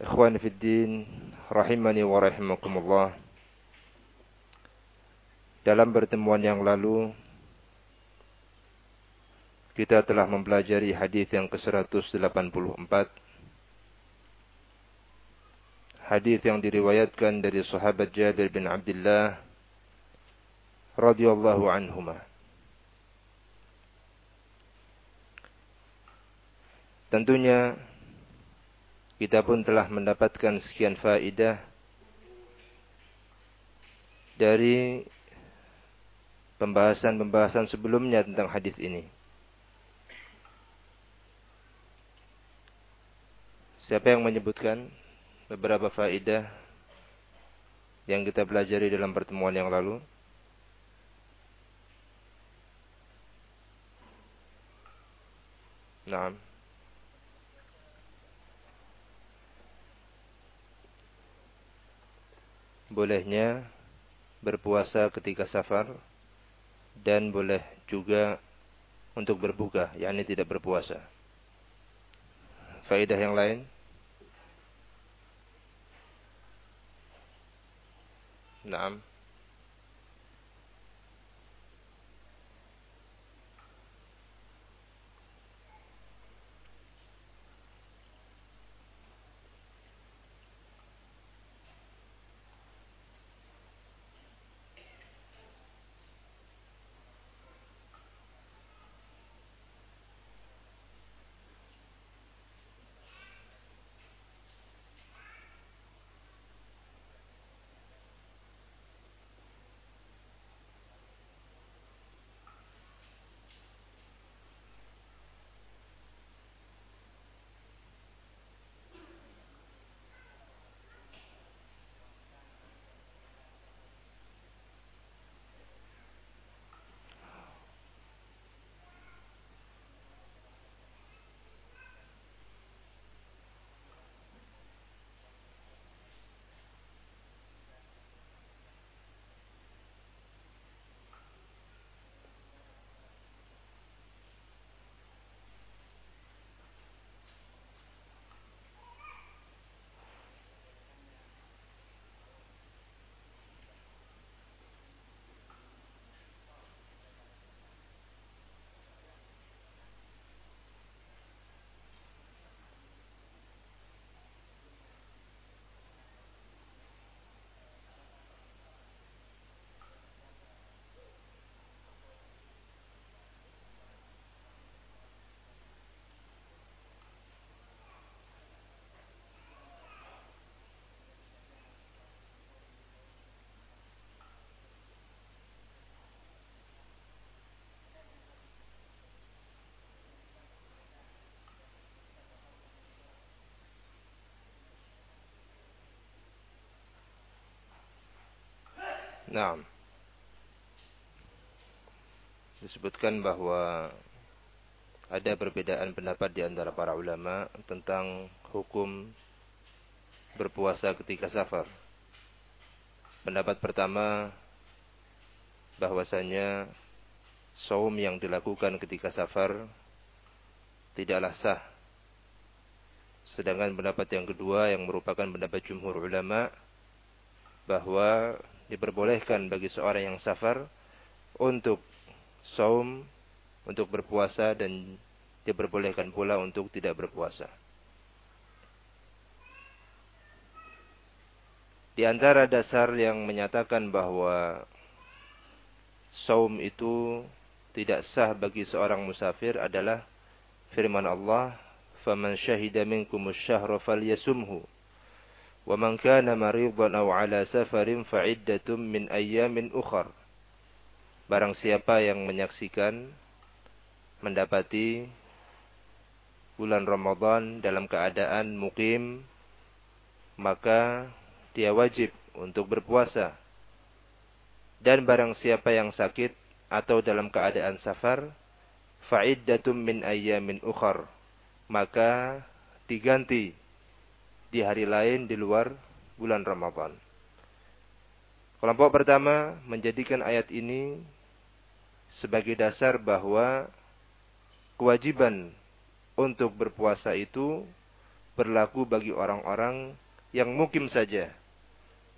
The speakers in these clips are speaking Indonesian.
Ikhwan Fiddin Rahimani wa rahimakumullah. Dalam pertemuan yang lalu Kita telah mempelajari hadis yang ke-184 Hadis yang diriwayatkan dari sahabat Jabir bin Abdullah radhiyallahu anhumah Tentunya kita pun telah mendapatkan sekian faidah dari pembahasan-pembahasan sebelumnya tentang hadis ini. Siapa yang menyebutkan beberapa faidah yang kita pelajari dalam pertemuan yang lalu? Nah. Bolehnya berpuasa ketika safar dan boleh juga untuk berbuka, yakni tidak berpuasa. Faedah yang lain? Naam. Nah, disebutkan bahwa ada perbedaan pendapat di antara para ulama tentang hukum berpuasa ketika safar. Pendapat pertama bahwasanya saum yang dilakukan ketika safar tidaklah sah. Sedangkan pendapat yang kedua yang merupakan pendapat jumhur ulama bahwa diperbolehkan bagi seorang yang safar untuk saum, untuk berpuasa dan diperbolehkan pula untuk tidak berpuasa. Di antara dasar yang menyatakan bahwa saum itu tidak sah bagi seorang musafir adalah firman Allah, "Faman syahida minkum asy-syahra falyasumhu." ومن كان مريضا أو على سفر فعدة من أيام أخر Barang siapa yang menyaksikan mendapati bulan Ramadan dalam keadaan mukim maka dia wajib untuk berpuasa. Dan barang siapa yang sakit atau dalam keadaan safar, fa'iddatum min ayyamin ukhar. Maka diganti di hari lain di luar bulan Ramadan. Kelompok pertama menjadikan ayat ini sebagai dasar bahwa kewajiban untuk berpuasa itu berlaku bagi orang-orang yang mukim saja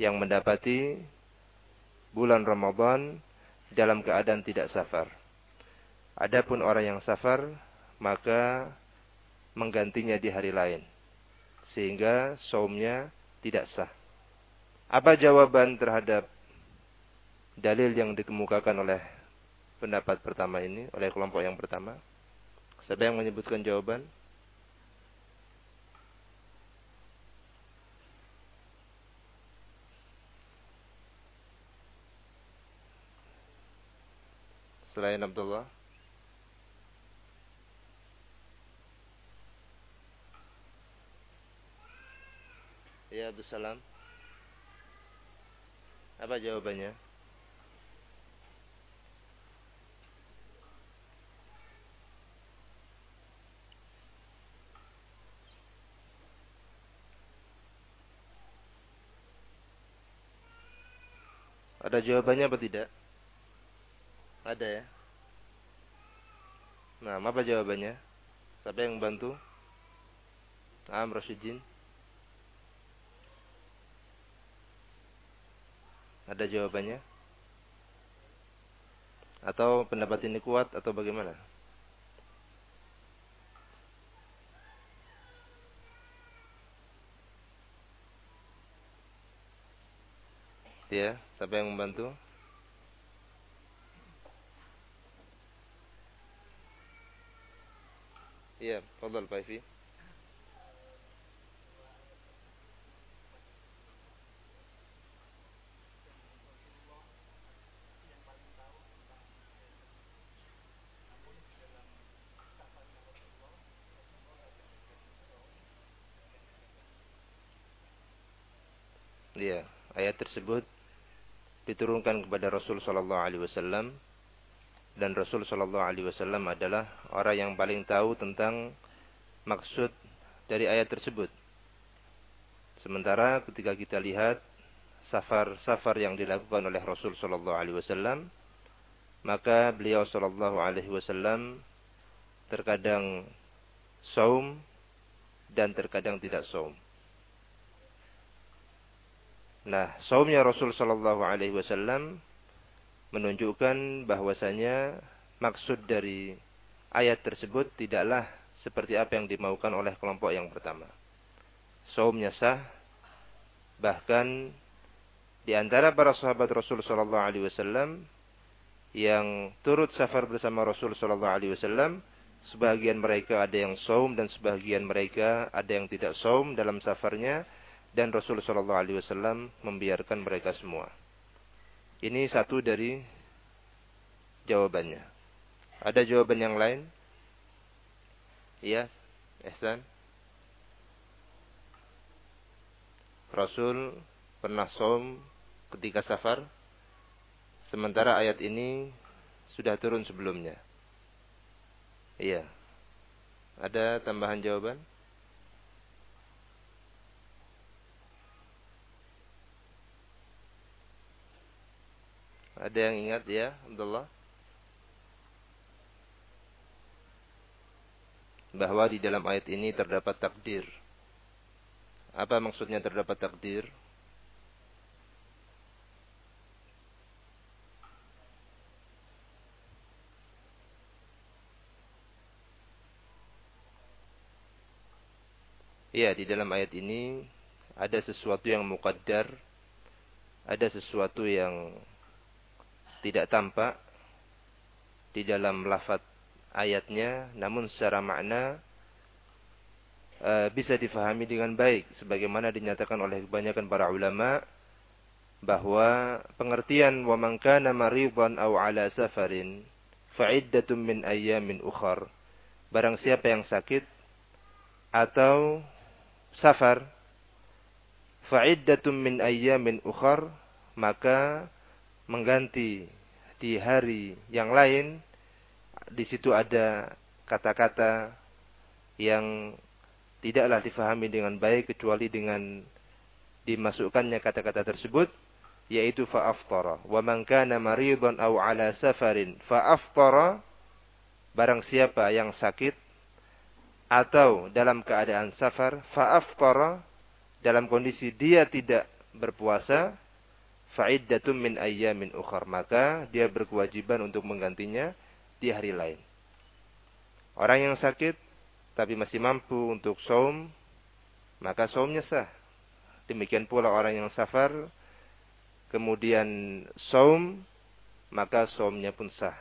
yang mendapati bulan Ramadan dalam keadaan tidak safar. Adapun orang yang safar, maka menggantinya di hari lain. Sehingga saumnya tidak sah. Apa jawaban terhadap dalil yang dikemukakan oleh pendapat pertama ini, oleh kelompok yang pertama? Siapa yang menyebutkan jawaban? Selain Abdullah. Ya Abdul Salam. Apa jawabannya? Ada jawabannya apa tidak? Ada ya? Nah, apa jawabannya? Siapa yang bantu? Am Rasyidin. Ada jawabannya? Atau pendapat ini kuat atau bagaimana? Ya, siapa yang membantu? Iya, fadal Pak Ifi. Ayat tersebut diturunkan kepada Rasul sallallahu alaihi wasallam dan Rasul Shallallahu Alaihi Wasallam adalah orang yang paling tahu tentang maksud dari ayat tersebut. Sementara ketika kita lihat safar-safar yang dilakukan oleh Rasul Shallallahu Alaihi Wasallam, maka beliau Shallallahu Alaihi Wasallam terkadang saum dan terkadang tidak saum. Nah, saumnya Rasul Shallallahu Alaihi Wasallam menunjukkan bahwasanya maksud dari ayat tersebut tidaklah seperti apa yang dimaukan oleh kelompok yang pertama. Saumnya sah, bahkan di antara para sahabat Rasul Shallallahu Alaihi Wasallam yang turut safar bersama Rasul Shallallahu Alaihi Wasallam, sebagian mereka ada yang saum dan sebagian mereka ada yang tidak saum dalam safarnya, dan Rasul Shallallahu Alaihi Wasallam membiarkan mereka semua. Ini satu dari jawabannya. Ada jawaban yang lain? Iya, Ehsan. Rasul pernah som ketika safar. Sementara ayat ini sudah turun sebelumnya. Iya. Ada tambahan jawaban? Ada yang ingat ya, Abdullah? Bahwa di dalam ayat ini terdapat takdir. Apa maksudnya terdapat takdir? Ya, di dalam ayat ini ada sesuatu yang mukaddar, ada sesuatu yang tidak tampak di dalam lafaz ayatnya namun secara makna e, bisa difahami dengan baik sebagaimana dinyatakan oleh kebanyakan para ulama bahwa pengertian wa man kana maridan aw ala safarin fa'iddatun min ayyamin ukhar barang siapa yang sakit atau safar fa'iddatun min ayyamin ukhar maka mengganti di hari yang lain di situ ada kata-kata yang tidaklah difahami dengan baik kecuali dengan dimasukkannya kata-kata tersebut yaitu fa'aftara. Wa man kana maridan aw ala safarin fa'aftara barang siapa yang sakit atau dalam keadaan safar fa'aftara dalam kondisi dia tidak berpuasa fa'iddatun min ayyamin ukhar. Maka dia berkewajiban untuk menggantinya di hari lain. Orang yang sakit tapi masih mampu untuk saum maka saumnya sah. Demikian pula orang yang safar kemudian saum maka saumnya pun sah.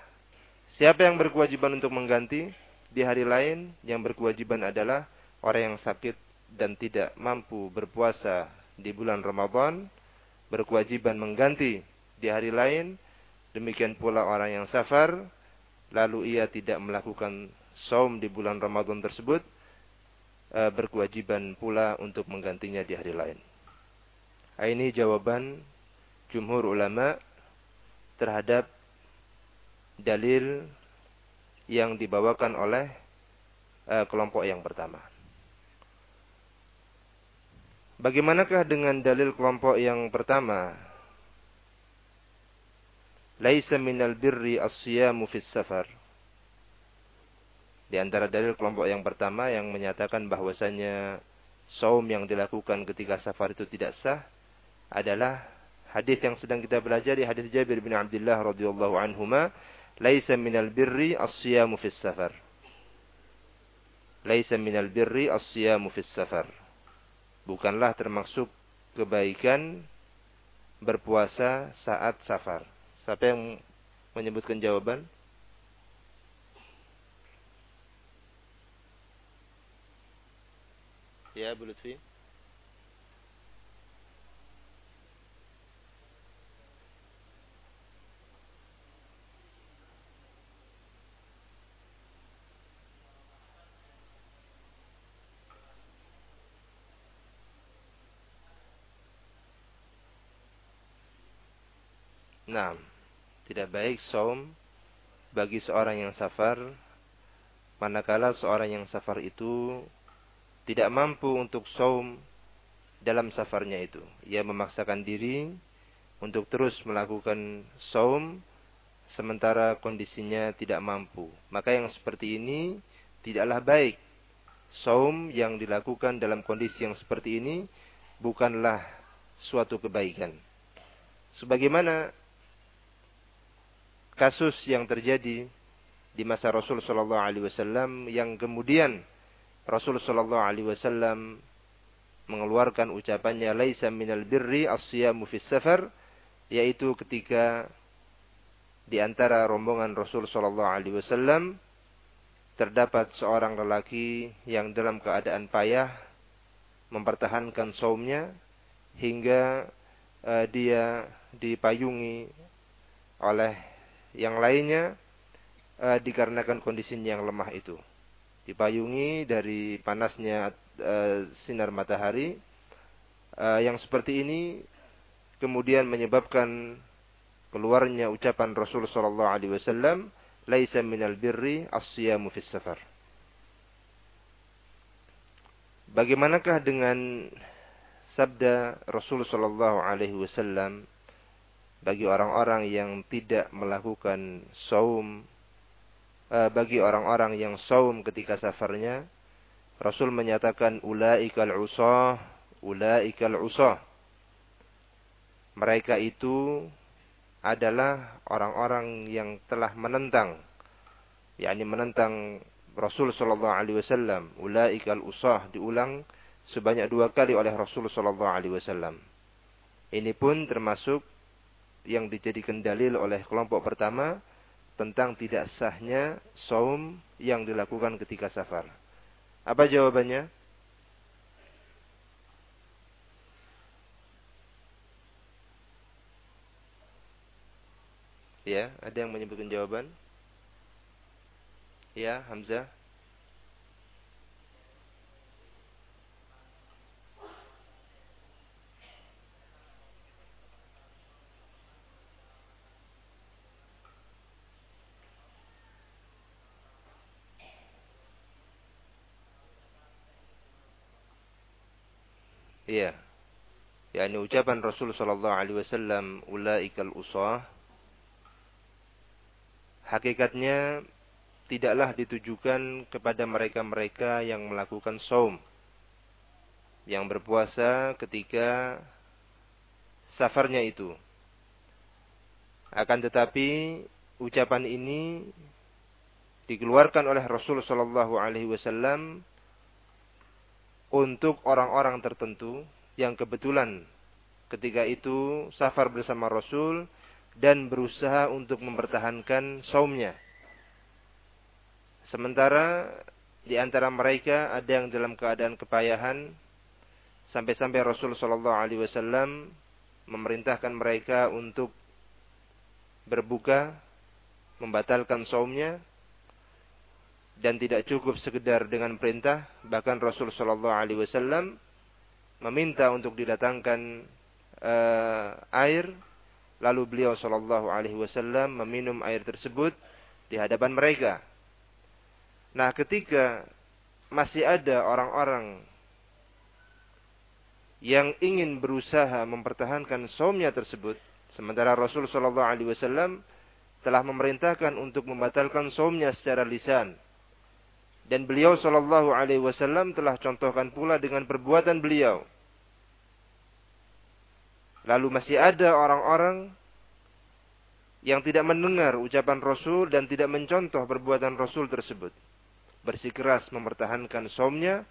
Siapa yang berkewajiban untuk mengganti di hari lain yang berkewajiban adalah orang yang sakit dan tidak mampu berpuasa di bulan Ramadan berkewajiban mengganti di hari lain demikian pula orang yang safar lalu ia tidak melakukan saum di bulan Ramadan tersebut eh, berkewajiban pula untuk menggantinya di hari lain ini jawaban jumhur ulama terhadap dalil yang dibawakan oleh uh, kelompok yang pertama. Bagaimanakah dengan dalil kelompok yang pertama? Laisa minal birri as-siyamu fis safar. Di antara dalil kelompok yang pertama yang menyatakan bahwasanya saum yang dilakukan ketika safar itu tidak sah adalah hadis yang sedang kita belajar di hadis Jabir bin Abdullah radhiyallahu anhuma laisa minal birri as-siyamu fis safar. Laisa minal birri as-siyamu fis safar. Bukanlah termasuk kebaikan berpuasa saat safar. Siapa yang menyebutkan jawaban? Ya, Bu Lutfi. Nah, tidak baik saum bagi seorang yang safar manakala seorang yang safar itu tidak mampu untuk saum dalam safarnya itu. Ia memaksakan diri untuk terus melakukan saum sementara kondisinya tidak mampu. Maka yang seperti ini tidaklah baik. Saum yang dilakukan dalam kondisi yang seperti ini bukanlah suatu kebaikan. Sebagaimana kasus yang terjadi di masa Rasul Shallallahu Alaihi Wasallam yang kemudian Rasul Shallallahu Alaihi Wasallam mengeluarkan ucapannya laisa minal birri asyamu fis safar yaitu ketika di antara rombongan Rasul Shallallahu Alaihi Wasallam terdapat seorang lelaki yang dalam keadaan payah mempertahankan saumnya hingga uh, dia dipayungi oleh yang lainnya uh, dikarenakan kondisinya yang lemah itu. Dipayungi dari panasnya uh, sinar matahari uh, yang seperti ini kemudian menyebabkan keluarnya ucapan Rasul sallallahu alaihi wasallam, "Laisa minal birri as-siyamu fis safar." Bagaimanakah dengan sabda Rasul sallallahu alaihi wasallam bagi orang-orang yang tidak melakukan saum uh, bagi orang-orang yang saum ketika safarnya Rasul menyatakan ulaikal usah ulaikal usah mereka itu adalah orang-orang yang telah menentang yakni menentang Rasul sallallahu alaihi wasallam. Ulaikal usah diulang sebanyak dua kali oleh Rasul sallallahu alaihi wasallam. Ini pun termasuk yang dijadikan dalil oleh kelompok pertama tentang tidak sahnya saum yang dilakukan ketika safar. Apa jawabannya? Ya, ada yang menyebutkan jawaban? Ya, Hamzah. Iya. yakni ucapan Rasul sallallahu alaihi wasallam ulaikal usah hakikatnya tidaklah ditujukan kepada mereka-mereka yang melakukan saum yang berpuasa ketika safarnya itu akan tetapi ucapan ini dikeluarkan oleh Rasul sallallahu alaihi wasallam untuk orang-orang tertentu yang kebetulan ketika itu safar bersama Rasul dan berusaha untuk mempertahankan saumnya. Sementara di antara mereka ada yang dalam keadaan kepayahan sampai-sampai Rasul Shallallahu Alaihi Wasallam memerintahkan mereka untuk berbuka, membatalkan saumnya, dan tidak cukup sekedar dengan perintah, bahkan Rasul Shallallahu Alaihi Wasallam meminta untuk didatangkan uh, air, lalu beliau Shallallahu Alaihi Wasallam meminum air tersebut di hadapan mereka. Nah, ketika masih ada orang-orang yang ingin berusaha mempertahankan somnya tersebut, sementara Rasul Shallallahu Alaihi Wasallam telah memerintahkan untuk membatalkan somnya secara lisan, dan beliau Shallallahu Alaihi Wasallam telah contohkan pula dengan perbuatan beliau. Lalu masih ada orang-orang yang tidak mendengar ucapan Rasul dan tidak mencontoh perbuatan Rasul tersebut. Bersikeras mempertahankan somnya,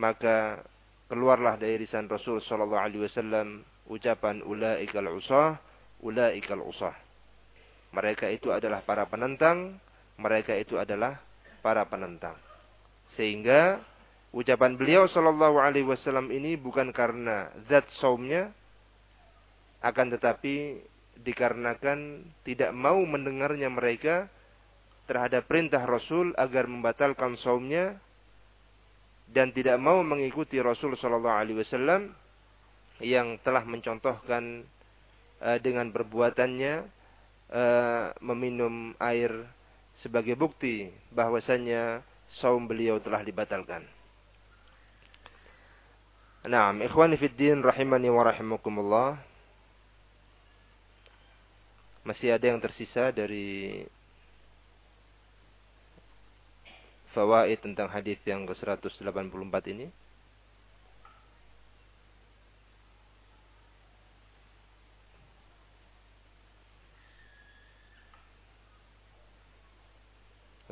maka keluarlah dari lisan Rasul Shallallahu Alaihi Wasallam ucapan ulaikal usah, ulaikal usah. Mereka itu adalah para penentang, mereka itu adalah para penentang. Sehingga ucapan beliau Shallallahu Alaihi Wasallam ini bukan karena zat saumnya, akan tetapi dikarenakan tidak mau mendengarnya mereka terhadap perintah Rasul agar membatalkan saumnya dan tidak mau mengikuti Rasul Shallallahu Alaihi Wasallam yang telah mencontohkan uh, dengan perbuatannya uh, meminum air sebagai bukti bahwasanya saum beliau telah dibatalkan. Naam, ikhwani fid din rahimani wa rahimakumullah. Masih ada yang tersisa dari fawaid tentang hadis yang ke-184 ini?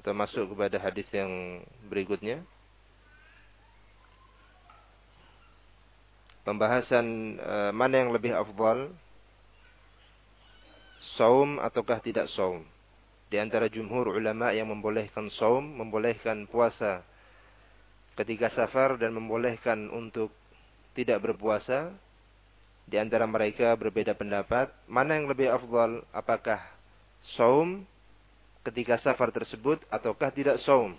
Atau masuk kepada hadis yang berikutnya. Pembahasan e, mana yang lebih afdal? Saum ataukah tidak saum? Di antara jumhur ulama yang membolehkan saum, membolehkan puasa ketika safar dan membolehkan untuk tidak berpuasa. Di antara mereka berbeda pendapat, mana yang lebih afdal? Apakah saum ketika safar tersebut ataukah tidak saum?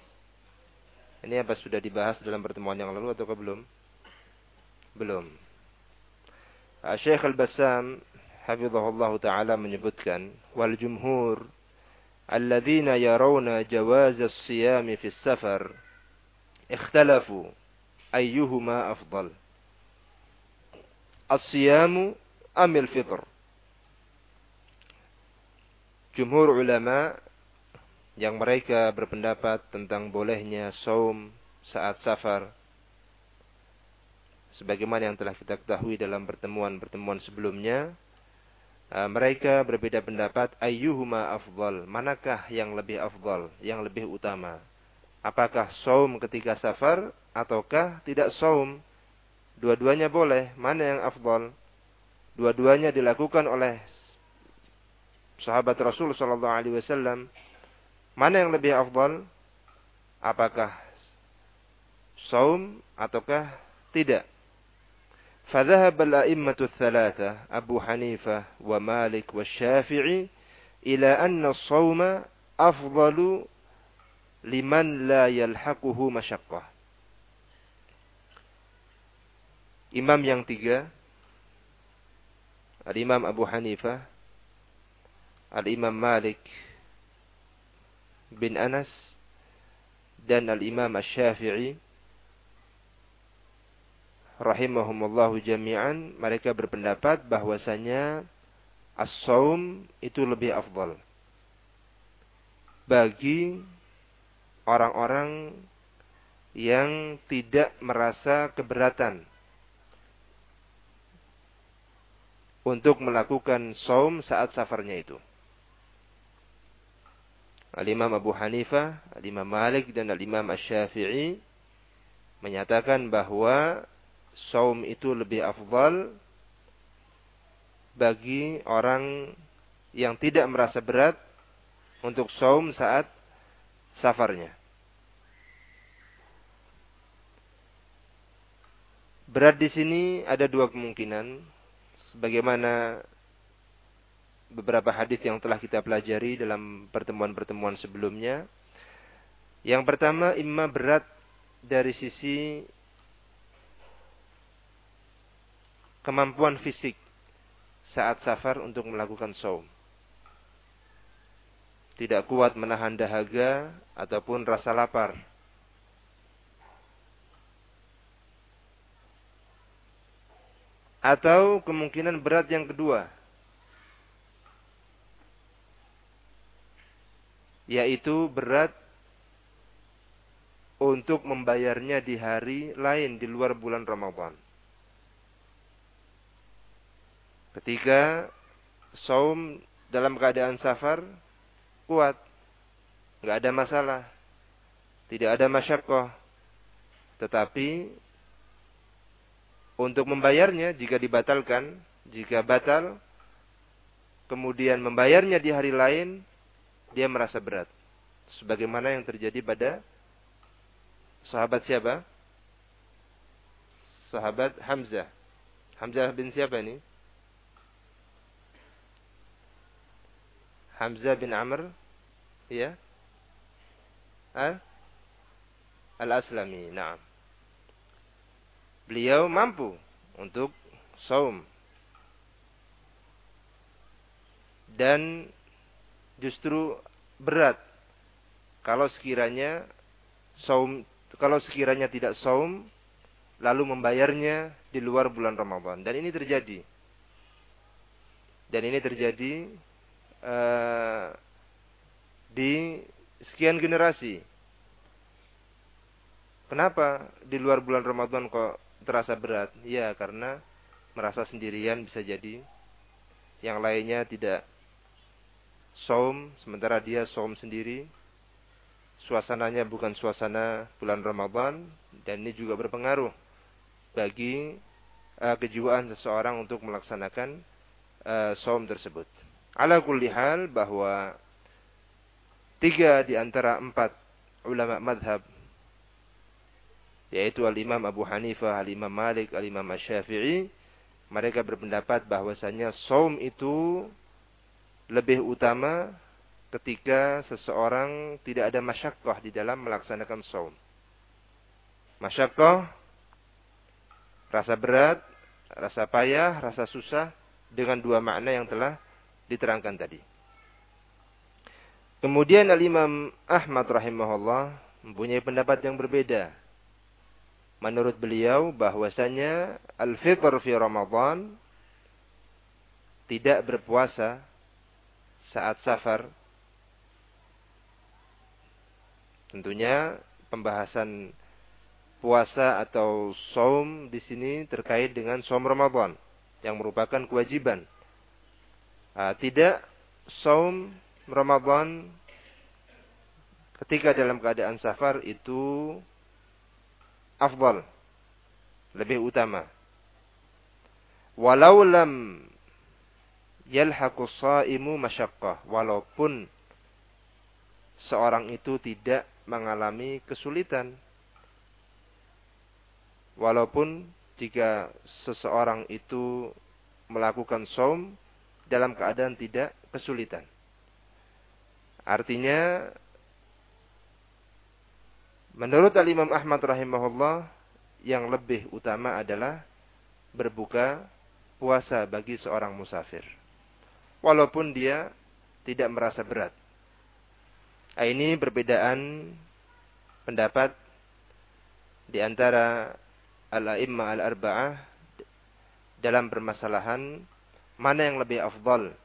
Ini apa sudah dibahas dalam pertemuan yang lalu ataukah belum? Belum. Ah, Syekh Al-Bassam hafizahullah taala menyebutkan wal jumhur alladzina yarawna jawaz as-siyam fi as-safar ikhtalafu ayyuhuma afdal as-siyam am al-fitr Jumhur ulama yang mereka berpendapat tentang bolehnya saum saat safar sebagaimana yang telah kita ketahui dalam pertemuan-pertemuan sebelumnya eh, mereka berbeda pendapat ayyuhuma afdal? Manakah yang lebih afdal yang lebih utama? Apakah saum ketika safar ataukah tidak saum? Dua-duanya boleh mana yang afdal? Dua-duanya dilakukan oleh sahabat Rasul sallallahu alaihi wasallam Mana yang lebih afdal? Apakah saum ataukah tidak? فذهب الأئمة الثلاثة أبو حنيفة ومالك والشافعي إلى أن الصوم أفضل لمن لا يلحقه مشقة Imam yang tiga Al-Imam Abu Hanifah Al-Imam Malik bin Anas dan Al-Imam Asy-Syafi'i rahimahumullahu jami'an mereka berpendapat bahwasanya as-saum itu lebih afdal bagi orang-orang yang tidak merasa keberatan untuk melakukan saum saat safarnya itu. Al-Imam Abu Hanifah, Al-Imam Malik dan Al-Imam Asy-Syafi'i menyatakan bahwa saum itu lebih afdal bagi orang yang tidak merasa berat untuk saum saat safarnya. Berat di sini ada dua kemungkinan. Sebagaimana beberapa hadis yang telah kita pelajari dalam pertemuan-pertemuan sebelumnya. Yang pertama, imma berat dari sisi kemampuan fisik saat safar untuk melakukan saum. Tidak kuat menahan dahaga ataupun rasa lapar. Atau kemungkinan berat yang kedua, yaitu berat untuk membayarnya di hari lain di luar bulan Ramadan. Ketika saum dalam keadaan safar kuat, nggak ada masalah, tidak ada masyakoh, tetapi untuk membayarnya jika dibatalkan, jika batal, kemudian membayarnya di hari lain, dia merasa berat. Sebagaimana yang terjadi pada sahabat siapa? Sahabat Hamzah. Hamzah bin siapa ini? Hamzah bin Amr, ya? Al Al-Aslami, nah. Beliau mampu untuk saum. Dan justru berat. Kalau sekiranya saum kalau sekiranya tidak saum lalu membayarnya di luar bulan Ramadan. Dan ini terjadi. Dan ini terjadi uh, di sekian generasi. Kenapa di luar bulan Ramadan kok terasa berat? Ya karena merasa sendirian bisa jadi. Yang lainnya tidak saum sementara dia saum sendiri. Suasananya bukan suasana bulan Ramadan dan ini juga berpengaruh bagi uh, kejiwaan seseorang untuk melaksanakan uh, saum tersebut. Ala kulli hal bahwa tiga di antara empat ulama madhab yaitu Al-Imam Abu Hanifah, Al-Imam Malik, Al-Imam Asy-Syafi'i mereka berpendapat bahwasanya saum itu lebih utama ketika seseorang tidak ada masyakoh di dalam melaksanakan saum. Masyakoh, rasa berat, rasa payah, rasa susah dengan dua makna yang telah diterangkan tadi. Kemudian Al-Imam Ahmad rahimahullah mempunyai pendapat yang berbeda. Menurut beliau bahwasanya al-fitr fi Ramadan tidak berpuasa saat safar. Tentunya pembahasan puasa atau saum di sini terkait dengan saum Ramadan yang merupakan kewajiban. Uh, tidak saum Ramadan ketika dalam keadaan safar itu afdal, lebih utama. Walau lam yalhaqu shaimu masyaqqah walaupun seorang itu tidak mengalami kesulitan. Walaupun jika seseorang itu melakukan saum dalam keadaan tidak kesulitan. Artinya menurut Al-Imam Ahmad rahimahullah yang lebih utama adalah berbuka puasa bagi seorang musafir walaupun dia tidak merasa berat. Nah, ini perbedaan pendapat di antara al-a'immah al-arba'ah dalam permasalahan mana yang lebih afdal.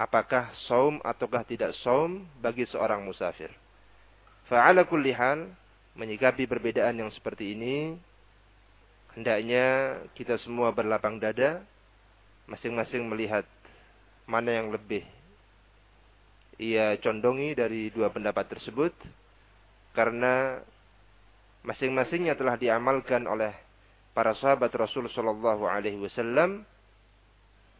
Apakah saum ataukah tidak saum bagi seorang musafir. Fa'ala kulli hal, menyikapi perbedaan yang seperti ini, hendaknya kita semua berlapang dada, masing-masing melihat mana yang lebih ia condongi dari dua pendapat tersebut, karena masing-masingnya telah diamalkan oleh para sahabat Rasul Shallallahu Alaihi Wasallam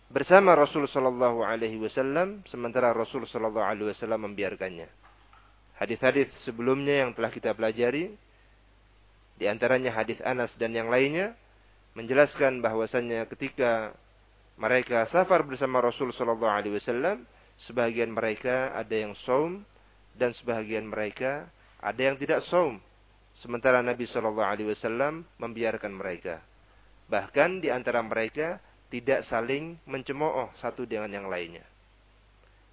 bersama Rasul Shallallahu Alaihi Wasallam, sementara Rasul Shallallahu Alaihi Wasallam membiarkannya. Hadis-hadis sebelumnya yang telah kita pelajari, di antaranya hadis Anas dan yang lainnya, menjelaskan bahwasannya ketika mereka safar bersama Rasul Shallallahu Alaihi Wasallam, sebagian mereka ada yang saum dan sebagian mereka ada yang tidak saum. Sementara Nabi Shallallahu Alaihi Wasallam membiarkan mereka. Bahkan di antara mereka tidak saling mencemooh satu dengan yang lainnya.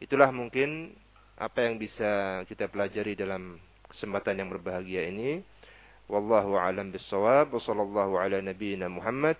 Itulah mungkin apa yang bisa kita pelajari dalam kesempatan yang berbahagia ini. Wallahu a'lam bissawab wa sallallahu ala nabiyyina Muhammad